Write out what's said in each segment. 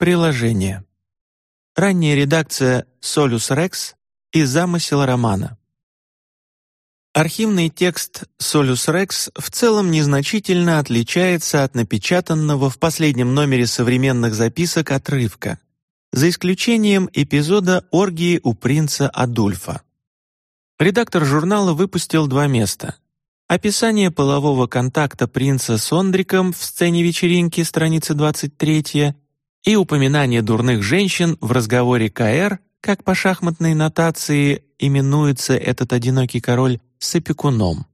Приложение. Ранняя редакция «Солюс Рекс» и замысел романа. Архивный текст «Солюс Рекс» в целом незначительно отличается от напечатанного в последнем номере современных записок отрывка, за исключением эпизода «Оргии у принца Адульфа». Редактор журнала выпустил два места. Описание полового контакта принца с Ондриком в сцене вечеринки, страница 23, и упоминание дурных женщин в разговоре КР, как по шахматной нотации именуется этот одинокий король, с опекуном.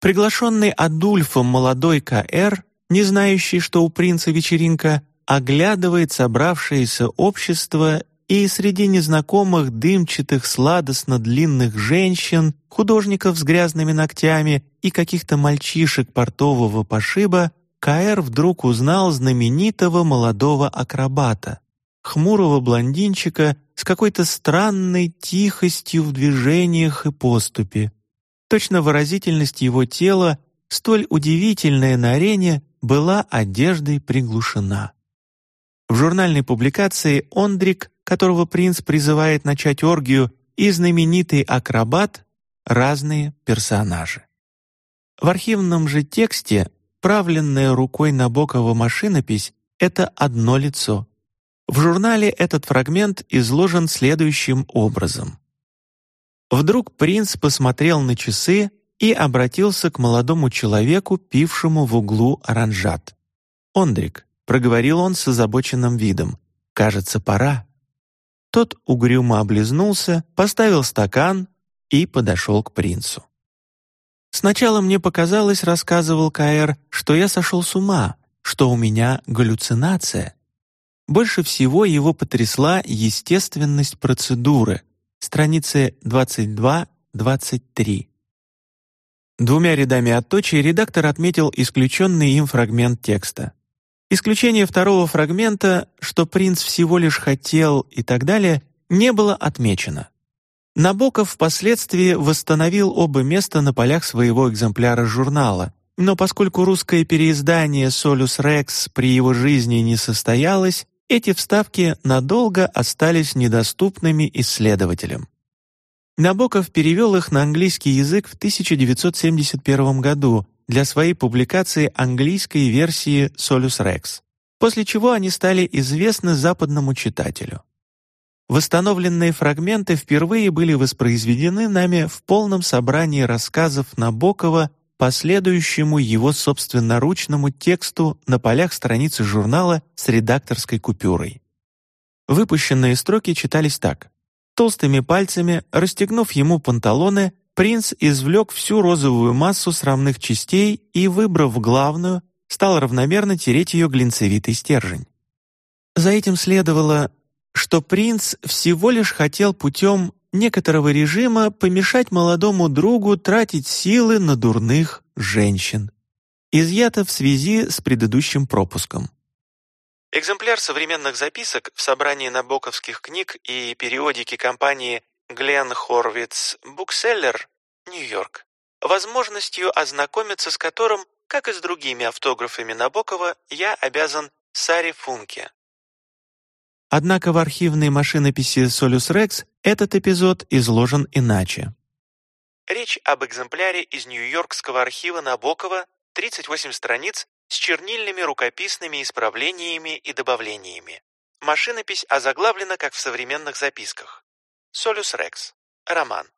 Приглашенный Адульфом молодой К.Р., не знающий, что у принца вечеринка, оглядывает собравшееся общество и среди незнакомых дымчатых сладостно длинных женщин, художников с грязными ногтями и каких-то мальчишек портового пошиба К.Р. вдруг узнал знаменитого молодого акробата, хмурого блондинчика с какой-то странной тихостью в движениях и поступе. Точно выразительность его тела, столь удивительная на арене, была одеждой приглушена. В журнальной публикации Ондрик, которого принц призывает начать оргию, и знаменитый акробат — разные персонажи. В архивном же тексте правленная рукой Набокова машинопись — это одно лицо — в журнале этот фрагмент изложен следующим образом. Вдруг принц посмотрел на часы и обратился к молодому человеку, пившему в углу оранжат. «Ондрик», — проговорил он с озабоченным видом, — «кажется, пора». Тот угрюмо облизнулся, поставил стакан и подошел к принцу. «Сначала мне показалось, — рассказывал Каэр, — что я сошел с ума, что у меня галлюцинация. Больше всего его потрясла естественность процедуры, страницы 22-23. Двумя рядами отточий редактор отметил исключенный им фрагмент текста. Исключение второго фрагмента, что принц всего лишь хотел и так далее, не было отмечено. Набоков впоследствии восстановил оба места на полях своего экземпляра журнала, но поскольку русское переиздание «Солюс Рекс» при его жизни не состоялось, эти вставки надолго остались недоступными исследователям. Набоков перевел их на английский язык в 1971 году для своей публикации английской версии «Solus Rex», после чего они стали известны западному читателю. Восстановленные фрагменты впервые были воспроизведены нами в полном собрании рассказов Набокова последующему его собственноручному тексту на полях страницы журнала с редакторской купюрой. Выпущенные строки читались так. Толстыми пальцами, расстегнув ему панталоны, принц извлек всю розовую массу срамных частей и, выбрав главную, стал равномерно тереть ее глинцевитый стержень. За этим следовало, что принц всего лишь хотел путем некоторого режима помешать молодому другу тратить силы на дурных женщин. Изъято в связи с предыдущим пропуском. Экземпляр современных записок в собрании набоковских книг и периодики компании Гленн Хорвиц Букселлер, Нью-Йорк, возможностью ознакомиться с которым, как и с другими автографами Набокова, я обязан Саре Функе. Однако в архивной машинописи «Солюс Рекс» этот эпизод изложен иначе. Речь об экземпляре из Нью-Йоркского архива Набокова, 38 страниц, с чернильными рукописными исправлениями и добавлениями. Машинопись озаглавлена, как в современных записках. «Солюс Рекс. Роман».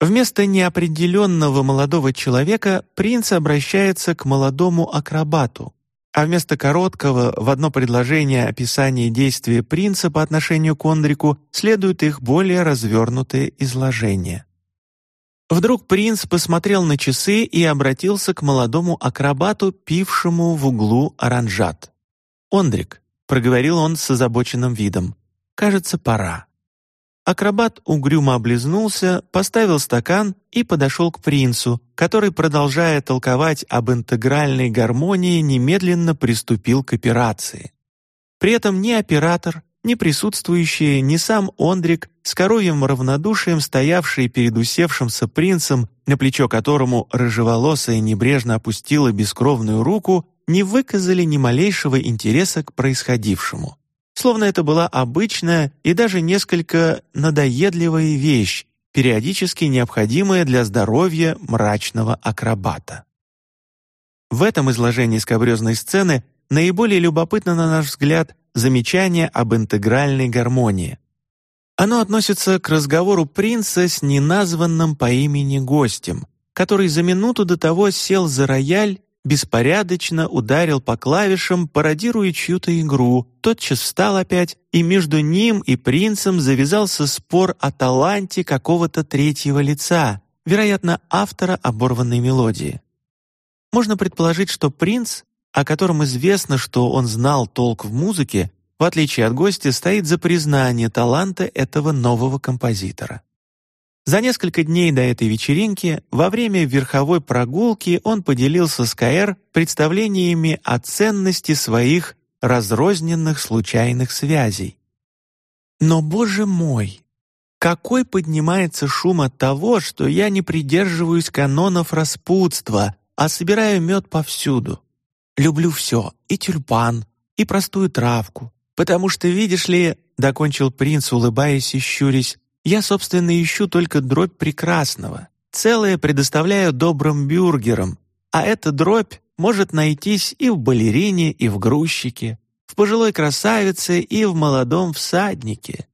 Вместо неопределенного молодого человека принц обращается к молодому акробату, а вместо короткого в одно предложение описания действия принца по отношению к Ондрику следует их более развернутое изложение. Вдруг принц посмотрел на часы и обратился к молодому акробату, пившему в углу оранжат. «Ондрик», — проговорил он с озабоченным видом, — «кажется, пора». Акробат угрюмо облизнулся, поставил стакан и подошел к принцу, который, продолжая толковать об интегральной гармонии, немедленно приступил к операции. При этом ни оператор, ни присутствующие, ни сам Ондрик, с коровьим равнодушием стоявший перед усевшимся принцем, на плечо которому рыжеволосая небрежно опустила бескровную руку, не выказали ни малейшего интереса к происходившему. Словно это была обычная и даже несколько надоедливая вещь, периодически необходимая для здоровья мрачного акробата. В этом изложении скобрезной сцены наиболее любопытно, на наш взгляд, замечание об интегральной гармонии. Оно относится к разговору принца с неназванным по имени гостем, который за минуту до того сел за рояль, беспорядочно ударил по клавишам, пародируя чью-то игру, тотчас встал опять, и между ним и принцем завязался спор о таланте какого-то третьего лица, вероятно, автора оборванной мелодии. Можно предположить, что принц, о котором известно, что он знал толк в музыке, в отличие от гостя, стоит за признание таланта этого нового композитора. За несколько дней до этой вечеринки, во время верховой прогулки, он поделился с КР представлениями о ценности своих разрозненных случайных связей. Но, боже мой, какой поднимается шум от того, что я не придерживаюсь канонов распутства, а собираю мед повсюду. Люблю все, и тюльпан, и простую травку, потому что, видишь ли, докончил принц, улыбаясь и щурясь, я, собственно, ищу только дробь прекрасного. Целое предоставляю добрым бюргерам, а эта дробь может найтись и в балерине, и в грузчике, в пожилой красавице и в молодом всаднике.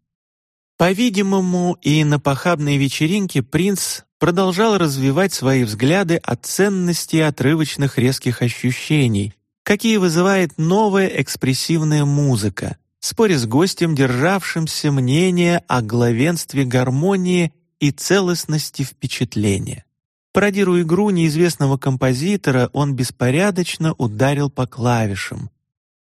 По-видимому, и на похабной вечеринке принц продолжал развивать свои взгляды о ценности отрывочных резких ощущений, какие вызывает новая экспрессивная музыка, споря с гостем, державшимся мнения о главенстве гармонии и целостности впечатления. Пародируя игру неизвестного композитора, он беспорядочно ударил по клавишам.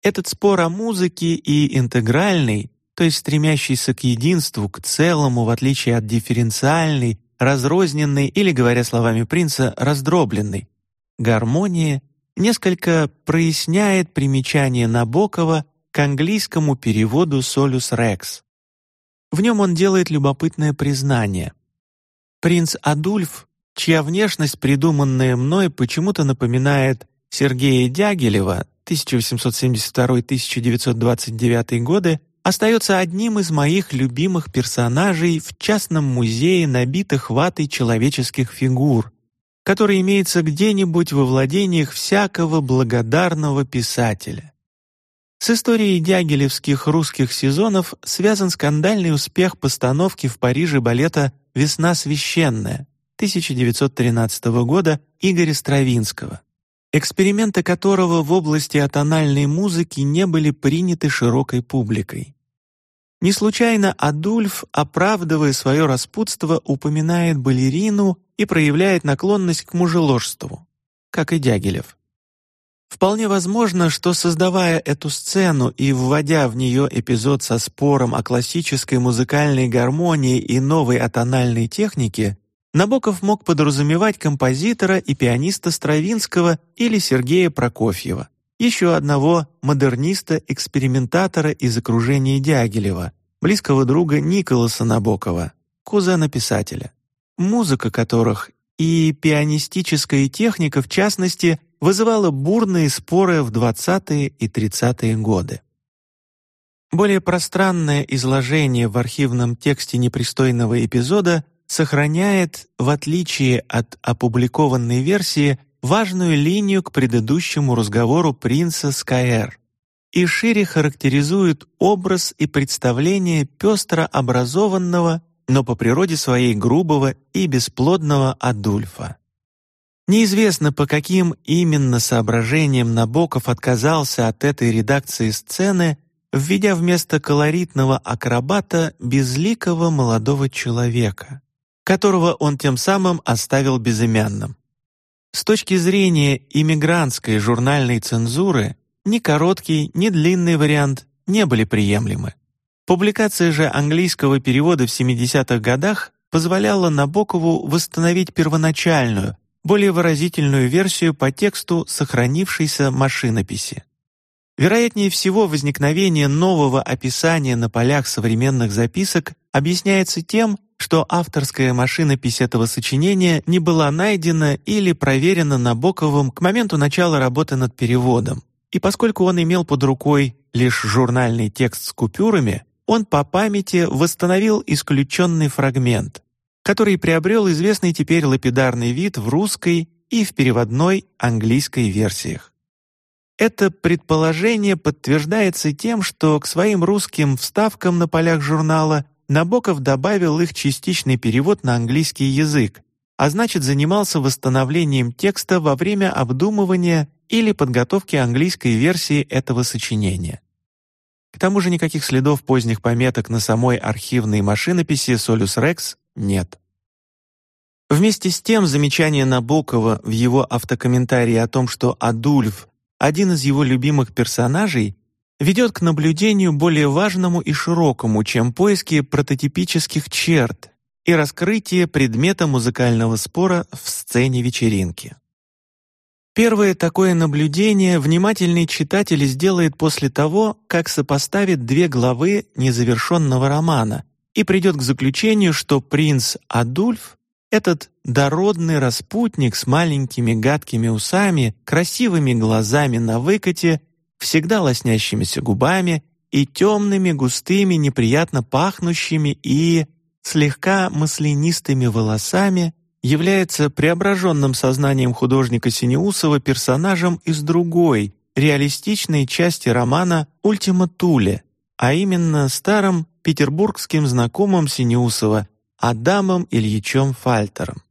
Этот спор о музыке и интегральный, то есть стремящийся к единству, к целому, в отличие от дифференциальной, разрозненной или, говоря словами принца, раздробленной, гармонии несколько проясняет примечание Набокова к английскому переводу «Солюс Рекс». В нем он делает любопытное признание. Принц Адульф, чья внешность, придуманная мной, почему-то напоминает Сергея Дягилева 1872-1929 годы, остается одним из моих любимых персонажей в частном музее набитых ватой человеческих фигур, который имеется где-нибудь во владениях всякого благодарного писателя. С историей дягилевских русских сезонов связан скандальный успех постановки в Париже балета «Весна священная» 1913 года Игоря Стравинского, эксперименты которого в области атональной музыки не были приняты широкой публикой. Не случайно Адульф, оправдывая свое распутство, упоминает балерину и проявляет наклонность к мужеложству, как и Дягилев. Вполне возможно, что создавая эту сцену и вводя в нее эпизод со спором о классической музыкальной гармонии и новой атональной технике, Набоков мог подразумевать композитора и пианиста Стравинского или Сергея Прокофьева еще одного модерниста-экспериментатора из окружения Дягилева, близкого друга Николаса Набокова, кузена писателя, музыка которых и пианистическая техника, в частности, вызывала бурные споры в 20-е и 30-е годы. Более пространное изложение в архивном тексте непристойного эпизода сохраняет, в отличие от опубликованной версии, важную линию к предыдущему разговору принца с Каэр и шире характеризует образ и представление пестро образованного, но по природе своей грубого и бесплодного Адульфа. Неизвестно, по каким именно соображениям Набоков отказался от этой редакции сцены, введя вместо колоритного акробата безликого молодого человека, которого он тем самым оставил безымянным. С точки зрения иммигрантской журнальной цензуры ни короткий, ни длинный вариант не были приемлемы. Публикация же английского перевода в 70-х годах позволяла Набокову восстановить первоначальную, более выразительную версию по тексту сохранившейся машинописи. Вероятнее всего, возникновение нового описания на полях современных записок объясняется тем, что авторская машинопись этого сочинения не была найдена или проверена Набоковым к моменту начала работы над переводом. И поскольку он имел под рукой лишь журнальный текст с купюрами, он по памяти восстановил исключенный фрагмент, который приобрел известный теперь лапидарный вид в русской и в переводной английской версиях. Это предположение подтверждается тем, что к своим русским вставкам на полях журнала Набоков добавил их частичный перевод на английский язык, а значит занимался восстановлением текста во время обдумывания или подготовки английской версии этого сочинения. К тому же никаких следов поздних пометок на самой архивной машинописи Solus Rex нет. Вместе с тем замечание Набокова в его автокомментарии о том, что Адульф — один из его любимых персонажей, ведет к наблюдению более важному и широкому, чем поиски прототипических черт и раскрытие предмета музыкального спора в сцене вечеринки. Первое такое наблюдение внимательный читатель сделает после того, как сопоставит две главы незавершенного романа и придет к заключению, что принц Адульф, этот дородный распутник с маленькими гадкими усами, красивыми глазами на выкате всегда лоснящимися губами и темными, густыми, неприятно пахнущими и слегка маслянистыми волосами, является преображенным сознанием художника Синеусова персонажем из другой, реалистичной части романа «Ультима Туле», а именно старым петербургским знакомым Синеусова Адамом Ильичем Фальтером.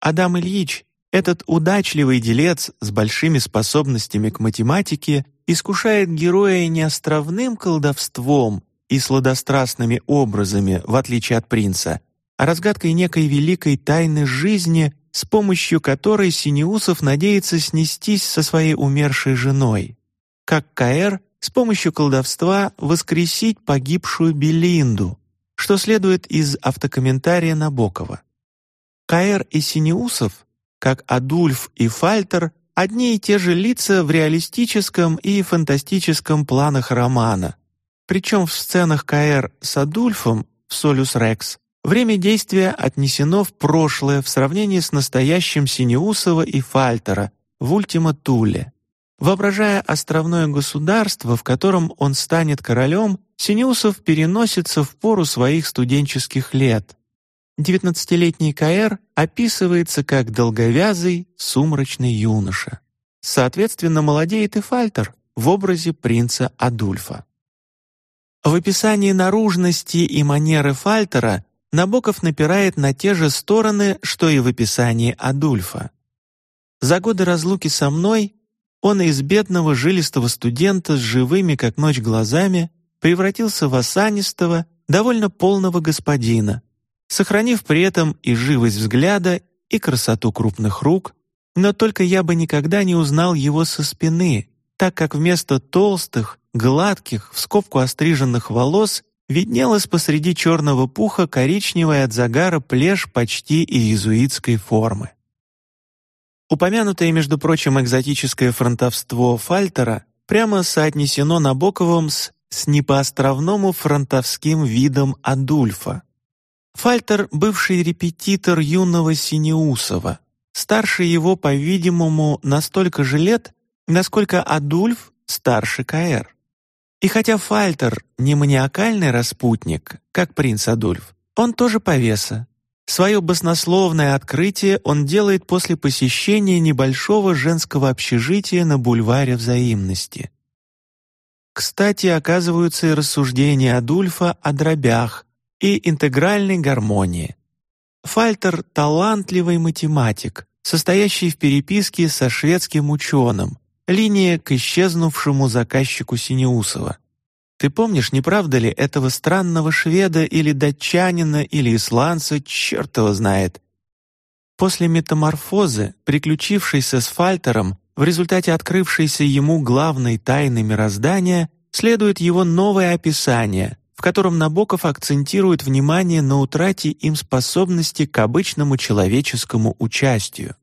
Адам Ильич — этот удачливый делец с большими способностями к математике искушает героя не островным колдовством и сладострастными образами, в отличие от принца, а разгадкой некой великой тайны жизни, с помощью которой Синеусов надеется снестись со своей умершей женой, как Каэр с помощью колдовства воскресить погибшую Белинду, что следует из автокомментария Набокова. Каэр и Синеусов, как Адульф и Фальтер, одни и те же лица в реалистическом и фантастическом планах романа. Причем в сценах КР с Адульфом в «Солюс Рекс» время действия отнесено в прошлое в сравнении с настоящим Синеусова и Фальтера в «Ультима Туле». Воображая островное государство, в котором он станет королем, Синеусов переносится в пору своих студенческих лет. Девятнадцатилетний Каэр описывается как долговязый, сумрачный юноша. Соответственно, молодеет и Фальтер в образе принца Адульфа. В описании наружности и манеры Фальтера Набоков напирает на те же стороны, что и в описании Адульфа. За годы разлуки со мной он из бедного жилистого студента с живыми, как ночь, глазами превратился в осанистого, довольно полного господина, сохранив при этом и живость взгляда, и красоту крупных рук, но только я бы никогда не узнал его со спины, так как вместо толстых, гладких, в скобку остриженных волос виднелась посреди черного пуха коричневая от загара плешь почти иезуитской формы. Упомянутое, между прочим, экзотическое фронтовство Фальтера прямо соотнесено Набоковым с, с не по-островному фронтовским видом Адульфа. Фальтер — бывший репетитор юного Синеусова, старше его, по-видимому, на столько же лет, насколько Адульф старше Каэр. И хотя Фальтер не маниакальный распутник, как принц Адульф, он тоже повеса. Свое баснословное открытие он делает после посещения небольшого женского общежития на бульваре взаимности. Кстати, оказываются и рассуждения Адульфа о дробях, и интегральной гармонии. Фальтер — талантливый математик, состоящий в переписке со шведским ученым, линия к исчезнувшему заказчику Синеусова. Ты помнишь, не правда ли, этого странного шведа или датчанина или исландца, черт его знает? После метаморфозы, приключившейся с Фальтером, в результате открывшейся ему главной тайны мироздания, следует его новое описание, в котором Набоков акцентирует внимание на утрате им способности к обычному человеческому участию.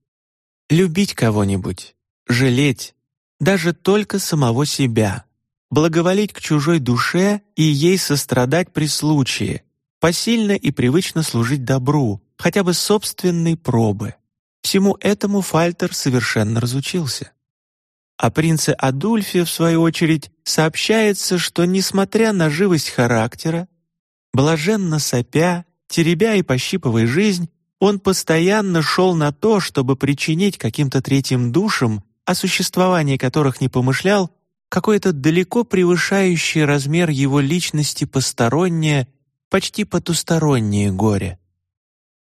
Любить кого-нибудь, жалеть, даже только самого себя, благоволить к чужой душе и ей сострадать при случае, посильно и привычно служить добру, хотя бы собственной пробы. Всему этому Фальтер совершенно разучился. О принце Адульфе, в свою очередь, сообщается, что, несмотря на живость характера, блаженно сопя, теребя и пощипывая жизнь, он постоянно шел на то, чтобы причинить каким-то третьим душам, о существовании которых не помышлял, какое-то далеко превышающее размер его личности постороннее, почти потустороннее горе.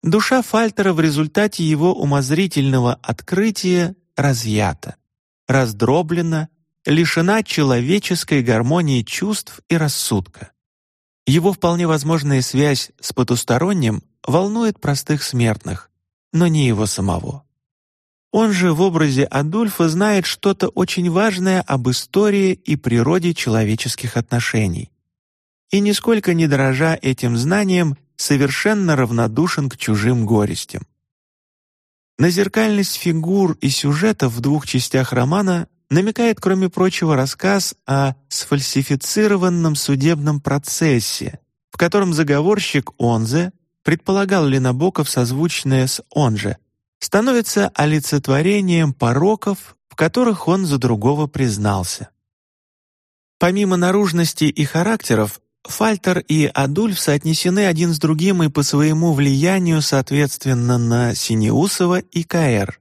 Душа Фальтера в результате его умозрительного открытия разъята раздроблена, лишена человеческой гармонии чувств и рассудка. Его вполне возможная связь с потусторонним волнует простых смертных, но не его самого. Он же в образе Адульфа знает что-то очень важное об истории и природе человеческих отношений. И нисколько не дорожа этим знанием, совершенно равнодушен к чужим горестям. На зеркальность фигур и сюжетов в двух частях романа намекает, кроме прочего, рассказ о сфальсифицированном судебном процессе, в котором заговорщик Онзе, предполагал ли Набоков созвучное с «он же», становится олицетворением пороков, в которых он за другого признался. Помимо наружности и характеров, Фальтер и Адульф соотнесены один с другим и по своему влиянию, соответственно, на Синеусова и Каэр.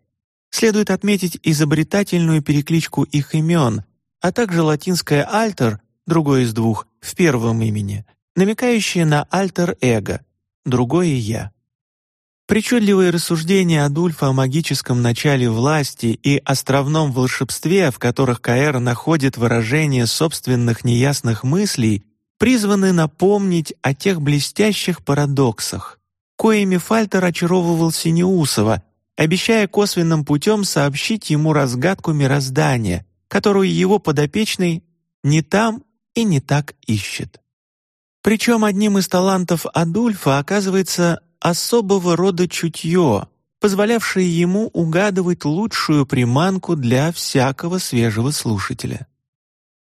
Следует отметить изобретательную перекличку их имен, а также латинское «альтер», другое из двух, в первом имени, намекающее на «альтер-эго», другое «я». Причудливые рассуждения Адульфа о магическом начале власти и островном волшебстве, в которых Каэр находит выражение собственных неясных мыслей, призваны напомнить о тех блестящих парадоксах, коими Фальтер очаровывал Синеусова, обещая косвенным путем сообщить ему разгадку мироздания, которую его подопечный не там и не так ищет. Причем одним из талантов Адульфа оказывается особого рода чутье, позволявшее ему угадывать лучшую приманку для всякого свежего слушателя.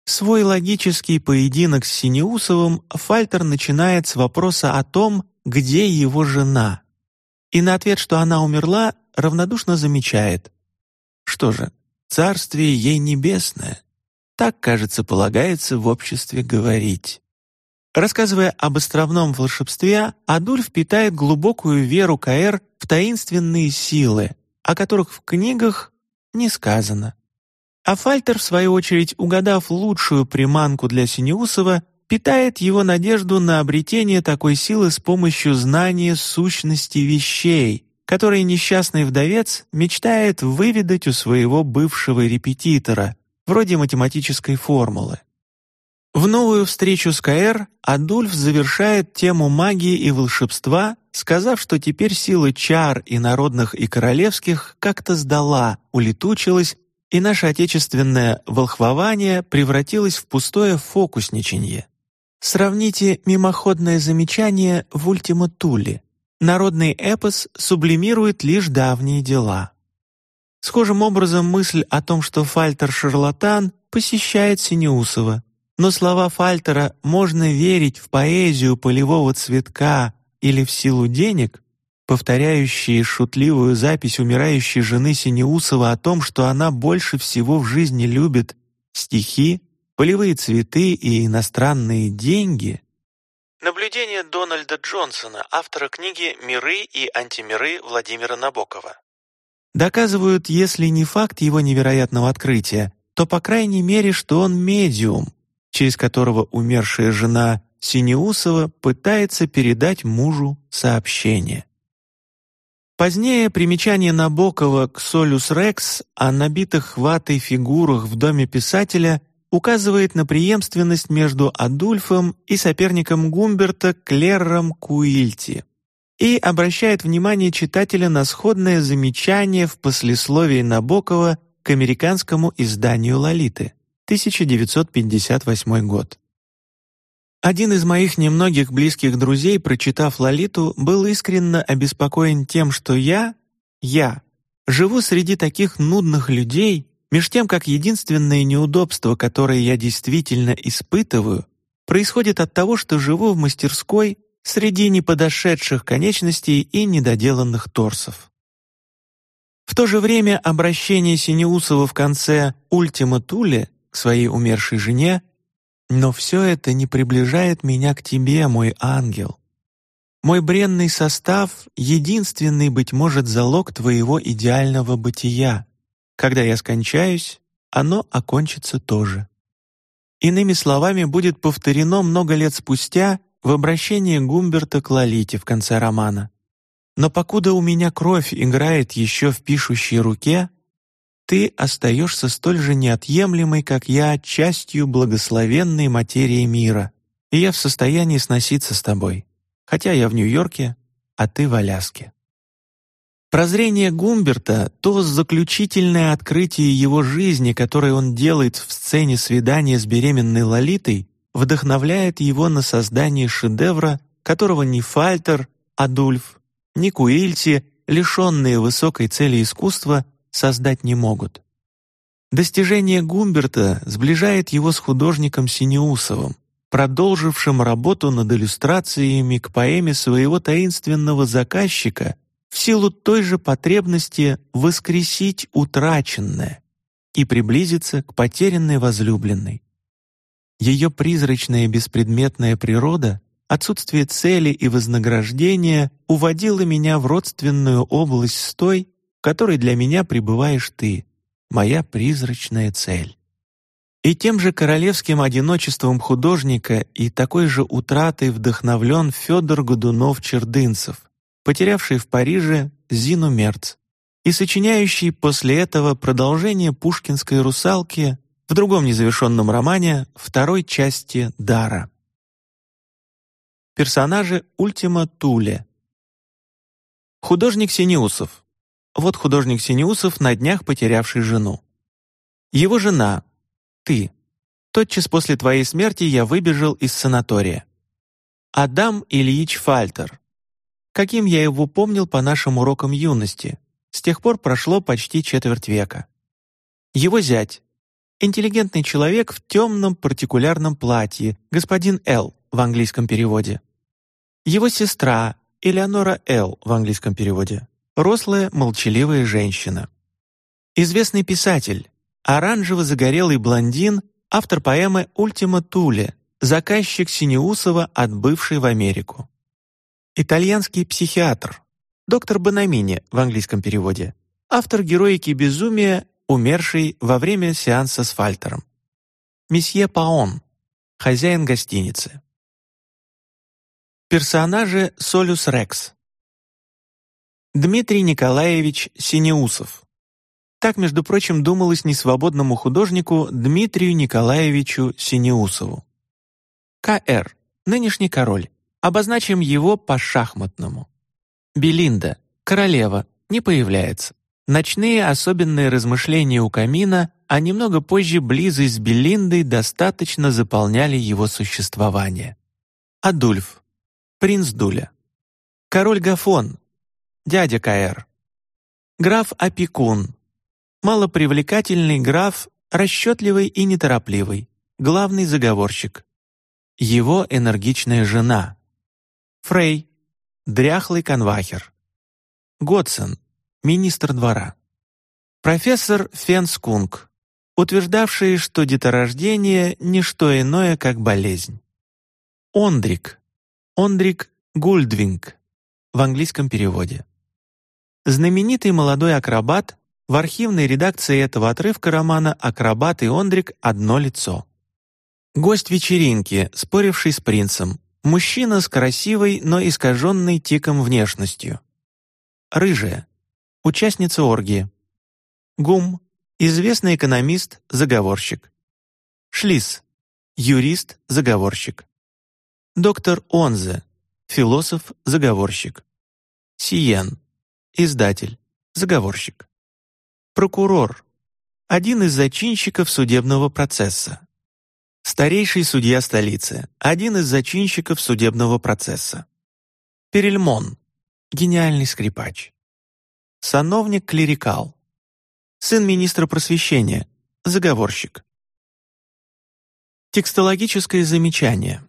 Свой логический поединок с Синеусовым Фальтер начинает с вопроса о том, где его жена. И на ответ, что она умерла, равнодушно замечает. Что же, царствие ей небесное. Так, кажется, полагается в обществе говорить. Рассказывая об островном волшебстве, Адульф питает глубокую веру Каэр в таинственные силы, о которых в книгах не сказано. А Фальтер, в свою очередь, угадав лучшую приманку для Синеусова, питает его надежду на обретение такой силы с помощью знания сущности вещей, которые несчастный вдовец мечтает выведать у своего бывшего репетитора, вроде математической формулы. В новую встречу с Каэр Адульф завершает тему магии и волшебства, сказав, что теперь сила чар и народных, и королевских как-то сдала, улетучилась и наше отечественное волхвование превратилось в пустое фокусничанье. Сравните мимоходное замечание в «Ультима Тулли». Народный эпос сублимирует лишь давние дела. Схожим образом мысль о том, что Фальтер шарлатан, посещает Синеусова. Но слова Фальтера «можно верить в поэзию полевого цветка» или «в силу денег» повторяющие шутливую запись умирающей жены Синеусова о том, что она больше всего в жизни любит стихи, полевые цветы и иностранные деньги. Наблюдение Дональда Джонсона, автора книги «Миры и антимиры» Владимира Набокова. Доказывают, если не факт его невероятного открытия, то по крайней мере, что он медиум, через которого умершая жена Синеусова пытается передать мужу сообщение. Позднее примечание Набокова к «Солюс Рекс» о набитых ватой фигурах в доме писателя указывает на преемственность между Адульфом и соперником Гумберта Клерром Куильти и обращает внимание читателя на сходное замечание в послесловии Набокова к американскому изданию «Лолиты» 1958 год. Один из моих немногих близких друзей, прочитав «Лолиту», был искренне обеспокоен тем, что я, я, живу среди таких нудных людей, меж тем, как единственное неудобство, которое я действительно испытываю, происходит от того, что живу в мастерской среди неподошедших конечностей и недоделанных торсов. В то же время обращение Синеусова в конце «Ультима Туле» к своей умершей жене «Но все это не приближает меня к тебе, мой ангел. Мой бренный состав — единственный, быть может, залог твоего идеального бытия. Когда я скончаюсь, оно окончится тоже». Иными словами, будет повторено много лет спустя в обращении Гумберта к Лолите в конце романа. Но покуда у меня кровь играет еще в пишущей руке, ты остаешься столь же неотъемлемой, как я, частью благословенной материи мира, и я в состоянии сноситься с тобой, хотя я в Нью-Йорке, а ты в Аляске. Прозрение Гумберта — то заключительное открытие его жизни, которое он делает в сцене свидания с беременной Лолитой, вдохновляет его на создание шедевра, которого ни Фальтер, Адульф, ни Куильти, лишенные высокой цели искусства, создать не могут. Достижение Гумберта сближает его с художником Синеусовым, продолжившим работу над иллюстрациями к поэме своего таинственного заказчика в силу той же потребности воскресить утраченное и приблизиться к потерянной возлюбленной. Ее призрачная беспредметная природа, отсутствие цели и вознаграждения уводило меня в родственную область с той, которой для меня пребываешь ты, моя призрачная цель. И тем же королевским одиночеством художника и такой же утратой вдохновлен Федор Годунов-Чердынцев, потерявший в Париже Зину Мерц и сочиняющий после этого продолжение пушкинской «Русалки» в другом незавершенном романе второй части «Дара». Персонажи Ультима Туле. Художник Синеусов. Вот художник Синеусов на днях потерявший жену. Его жена. Ты. Тотчас после твоей смерти я выбежал из санатория. Адам Ильич Фальтер каким я его помнил по нашим урокам юности. С тех пор прошло почти четверть века. Его зять — интеллигентный человек в темном партикулярном платье, господин Л. в английском переводе. Его сестра — Элеонора Л. в английском переводе. Рослая, молчаливая женщина. Известный писатель, оранжево-загорелый блондин, автор поэмы «Ультима Туле», заказчик Синеусова, отбывший в Америку. Итальянский психиатр, доктор Банамини в английском переводе, автор героики безумия, умерший во время сеанса с Фальтером. Месье Паон, хозяин гостиницы. Персонажи Солюс Рекс. Дмитрий Николаевич Синеусов. Так, между прочим, думалось несвободному художнику Дмитрию Николаевичу Синеусову. К.Р. Нынешний король. Обозначим его по-шахматному. Белинда, королева, не появляется. Ночные особенные размышления у камина, а немного позже близость с Белиндой достаточно заполняли его существование. Адульф, принц Дуля. Король Гафон, дядя Каэр. Граф Опекун, малопривлекательный граф, расчетливый и неторопливый, главный заговорщик. Его энергичная жена, Фрей, дряхлый конвахер. Годсон, министр двора. Профессор Фенскунг, утверждавший, что деторождение — не что иное, как болезнь. Ондрик, Ондрик Гульдвинг в английском переводе. Знаменитый молодой акробат в архивной редакции этого отрывка романа «Акробат и Ондрик. Одно лицо». Гость вечеринки, споривший с принцем, Мужчина с красивой, но искаженной тиком внешностью. Рыжая. Участница оргии. Гум. Известный экономист, заговорщик. Шлис. Юрист, заговорщик. Доктор Онзе. Философ, заговорщик. Сиен. Издатель, заговорщик. Прокурор. Один из зачинщиков судебного процесса. Старейший судья столицы, один из зачинщиков судебного процесса. Перельмон, гениальный скрипач. Сановник клерикал. Сын министра просвещения, заговорщик. Текстологическое замечание.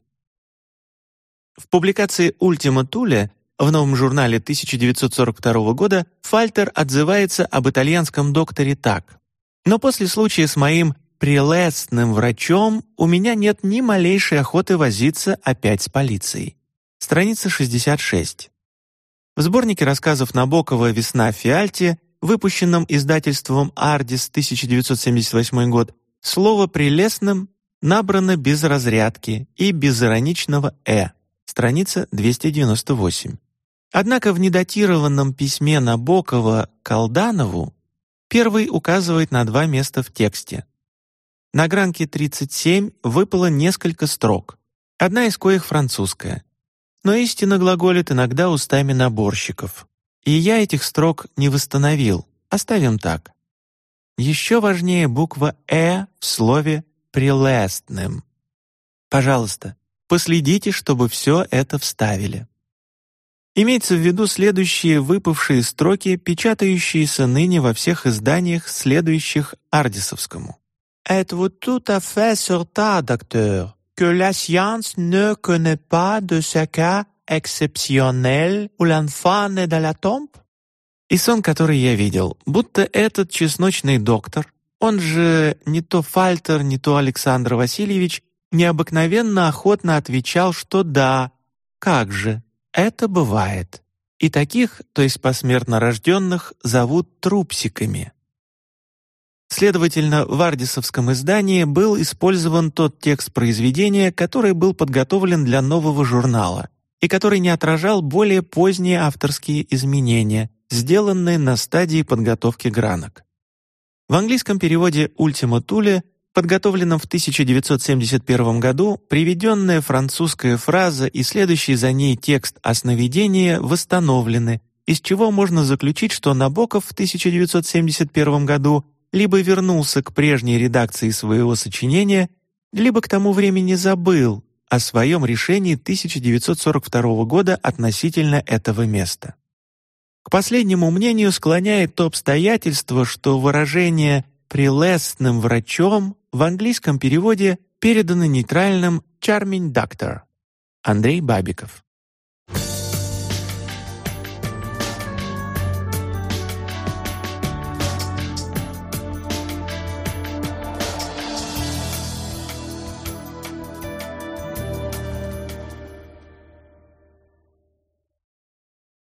В публикации «Ультима Туле» в новом журнале 1942 года Фальтер отзывается об итальянском докторе так. «Но после случая с моим прелестным врачом у меня нет ни малейшей охоты возиться опять с полицией». Страница 66. В сборнике рассказов Набокова «Весна Фиальте», выпущенном издательством «Ардис» 1978 год, слово «прелестным» набрано без разрядки и без ироничного «э» страница 298. Однако в недатированном письме Набокова Колданову первый указывает на два места в тексте. На гранке 37 выпало несколько строк, одна из коих французская. Но истина глаголит иногда устами наборщиков. И я этих строк не восстановил, оставим так. Еще важнее буква «э» в слове «прелестным». Пожалуйста, Последите, чтобы все это вставили. Имеется в виду следующие выпавшие строки, печатающиеся ныне во всех изданиях, следующих Ардисовскому. «Êtes-vous tout à fait certain, docteur, que la science ne connaît pas de ce cas exceptionnel où l'enfant est dans la tombe?» И сон, который я видел, будто этот чесночный доктор, он же не то Фальтер, не то Александр Васильевич, необыкновенно охотно отвечал, что да, как же, это бывает. И таких, то есть посмертно рожденных, зовут трупсиками. Следовательно, в ардисовском издании был использован тот текст произведения, который был подготовлен для нового журнала и который не отражал более поздние авторские изменения, сделанные на стадии подготовки гранок. В английском переводе «Ультима Туле» подготовленном в 1971 году, приведенная французская фраза и следующий за ней текст о сновидении восстановлены, из чего можно заключить, что Набоков в 1971 году либо вернулся к прежней редакции своего сочинения, либо к тому времени забыл о своем решении 1942 года относительно этого места. К последнему мнению склоняет то обстоятельство, что выражение «прелестным врачом» в английском переводе передано нейтральным «charming doctor» Андрей Бабиков.